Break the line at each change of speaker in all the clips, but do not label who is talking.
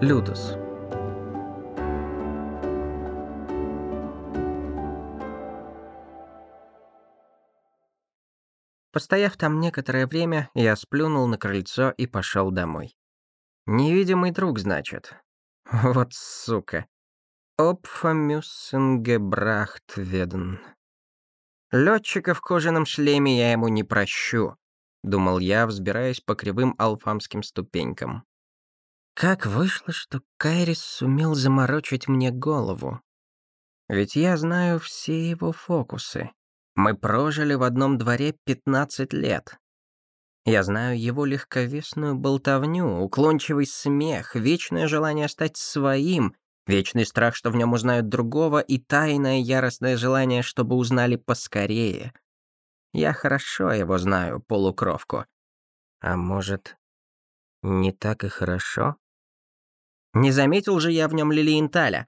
Лютос. Постояв там некоторое время, я сплюнул на крыльцо и пошел домой. Невидимый друг, значит. Вот сука. Опфамюссенгебрахт. Летчика в кожаном шлеме я ему не прощу, думал я, взбираясь по кривым алфамским ступенькам. Как вышло, что Кайрис сумел заморочить мне голову? Ведь я знаю все его фокусы. Мы прожили в одном дворе 15 лет. Я знаю его легковесную болтовню, уклончивый смех, вечное желание стать своим, вечный страх, что в нем узнают другого, и тайное яростное желание, чтобы узнали поскорее. Я хорошо его знаю, полукровку. А может, не так и хорошо? Не заметил же я в нем Лилиенталя.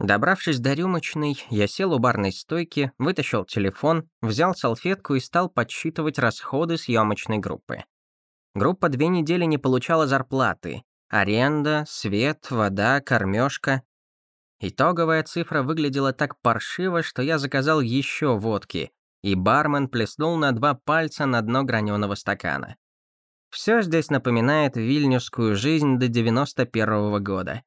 Добравшись до рюмочной, я сел у барной стойки, вытащил телефон, взял салфетку и стал подсчитывать расходы съемочной группы. Группа две недели не получала зарплаты. Аренда, свет, вода, кормежка. Итоговая цифра выглядела так паршиво, что я заказал еще водки, и бармен плеснул на два пальца на дно граненого стакана. Все здесь напоминает вильнюсскую жизнь до 91 -го года.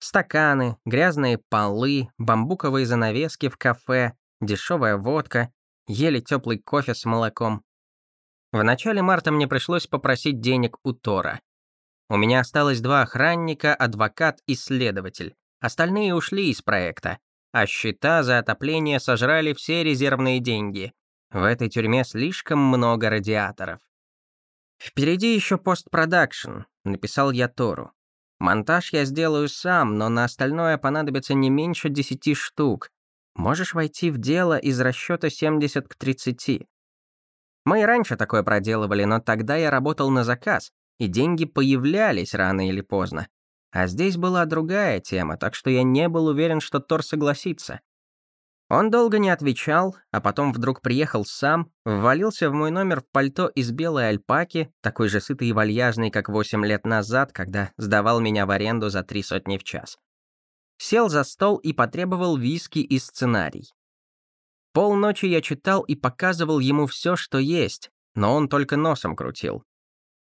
Стаканы, грязные полы, бамбуковые занавески в кафе, дешевая водка, еле теплый кофе с молоком. В начале марта мне пришлось попросить денег у Тора. У меня осталось два охранника, адвокат и следователь. Остальные ушли из проекта, а счета за отопление сожрали все резервные деньги. В этой тюрьме слишком много радиаторов. «Впереди еще постпродакшн», — написал я Тору. Монтаж я сделаю сам, но на остальное понадобится не меньше 10 штук. Можешь войти в дело из расчета 70 к 30. Мы и раньше такое проделывали, но тогда я работал на заказ, и деньги появлялись рано или поздно. А здесь была другая тема, так что я не был уверен, что Тор согласится. Он долго не отвечал, а потом вдруг приехал сам, ввалился в мой номер в пальто из белой альпаки, такой же сытый и вальяжный, как восемь лет назад, когда сдавал меня в аренду за три сотни в час. Сел за стол и потребовал виски и сценарий. Полночи я читал и показывал ему все, что есть, но он только носом крутил.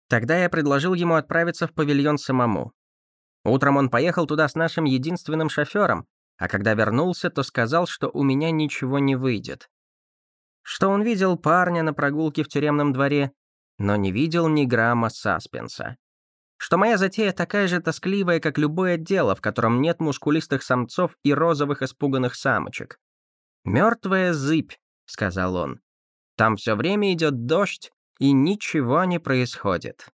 Тогда я предложил ему отправиться в павильон самому. Утром он поехал туда с нашим единственным шофером, а когда вернулся, то сказал, что у меня ничего не выйдет. Что он видел парня на прогулке в тюремном дворе, но не видел ни грамма саспенса. Что моя затея такая же тоскливая, как любое дело, в котором нет мускулистых самцов и розовых испуганных самочек. «Мертвая зыбь», — сказал он. «Там все время идет дождь, и ничего не происходит».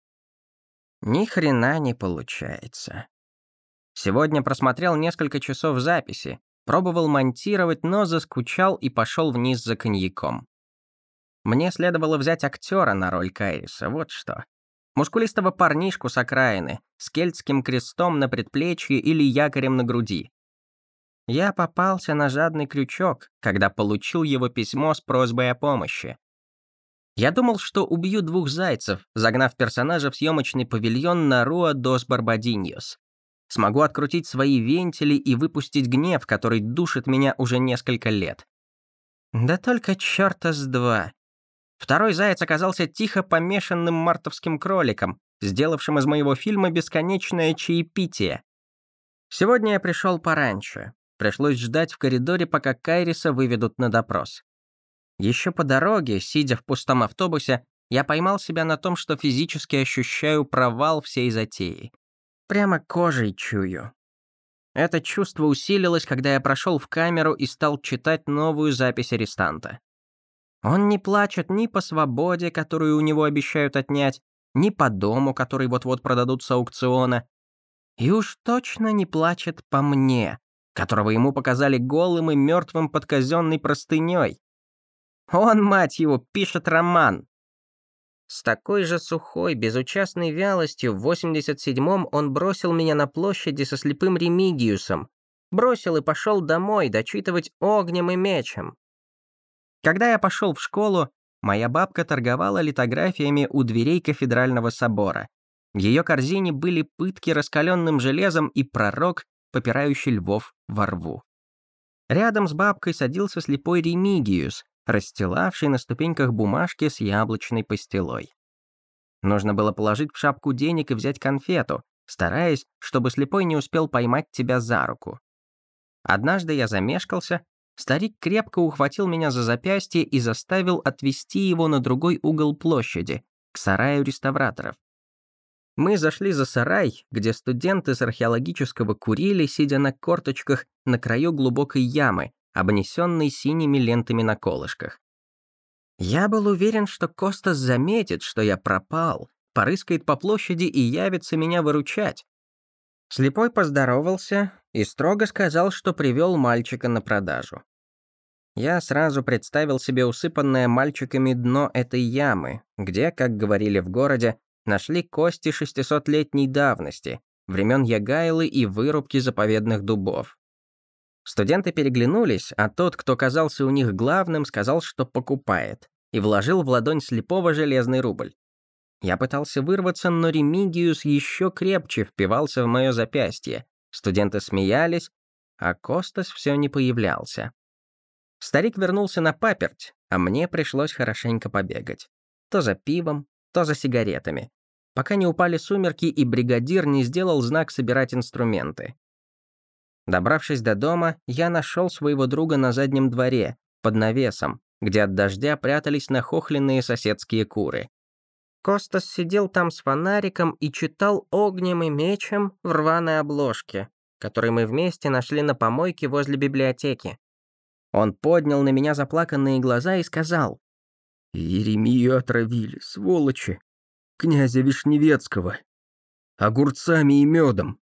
Ни хрена не получается. Сегодня просмотрел несколько часов записи, пробовал монтировать, но заскучал и пошел вниз за коньяком. Мне следовало взять актера на роль Кайриса, вот что. Мускулистого парнишку с окраины, с кельтским крестом на предплечье или якорем на груди. Я попался на жадный крючок, когда получил его письмо с просьбой о помощи. Я думал, что убью двух зайцев, загнав персонажа в съемочный павильон на Руа дос Барбадиньос смогу открутить свои вентили и выпустить гнев, который душит меня уже несколько лет. Да только черта с два. Второй заяц оказался тихо помешанным мартовским кроликом, сделавшим из моего фильма бесконечное чаепитие. Сегодня я пришел пораньше. Пришлось ждать в коридоре, пока Кайриса выведут на допрос. Еще по дороге, сидя в пустом автобусе, я поймал себя на том, что физически ощущаю провал всей затеи. Прямо кожей чую. Это чувство усилилось, когда я прошел в камеру и стал читать новую запись арестанта. Он не плачет ни по свободе, которую у него обещают отнять, ни по дому, который вот-вот продадут с аукциона. И уж точно не плачет по мне, которого ему показали голым и мертвым под казенной простыней. Он, мать его, пишет роман. С такой же сухой, безучастной вялостью в 87-м он бросил меня на площади со слепым Ремигиусом. Бросил и пошел домой дочитывать огнем и мечем. Когда я пошел в школу, моя бабка торговала литографиями у дверей кафедрального собора. В ее корзине были пытки раскаленным железом и пророк, попирающий львов во рву. Рядом с бабкой садился слепой Ремигиус, расстилавший на ступеньках бумажки с яблочной пастилой. Нужно было положить в шапку денег и взять конфету, стараясь, чтобы слепой не успел поймать тебя за руку. Однажды я замешкался, старик крепко ухватил меня за запястье и заставил отвести его на другой угол площади, к сараю реставраторов. Мы зашли за сарай, где студенты с археологического курили, сидя на корточках на краю глубокой ямы, обнесенной синими лентами на колышках. Я был уверен, что Костас заметит, что я пропал, порыскает по площади и явится меня выручать. Слепой поздоровался и строго сказал, что привел мальчика на продажу. Я сразу представил себе усыпанное мальчиками дно этой ямы, где, как говорили в городе, нашли кости 600-летней давности, времен Ягайлы и вырубки заповедных дубов. Студенты переглянулись, а тот, кто казался у них главным, сказал, что покупает, и вложил в ладонь слепого железный рубль. Я пытался вырваться, но Ремигиус еще крепче впивался в мое запястье. Студенты смеялись, а Костас все не появлялся. Старик вернулся на паперть, а мне пришлось хорошенько побегать. То за пивом, то за сигаретами. Пока не упали сумерки, и бригадир не сделал знак собирать инструменты. Добравшись до дома, я нашел своего друга на заднем дворе, под навесом, где от дождя прятались нахохленные соседские куры. Костас сидел там с фонариком и читал огнем и мечем в рваной обложке, который мы вместе нашли на помойке возле библиотеки. Он поднял на меня заплаканные глаза и сказал. «Еремию отравили, сволочи. Князя Вишневецкого. Огурцами и медом.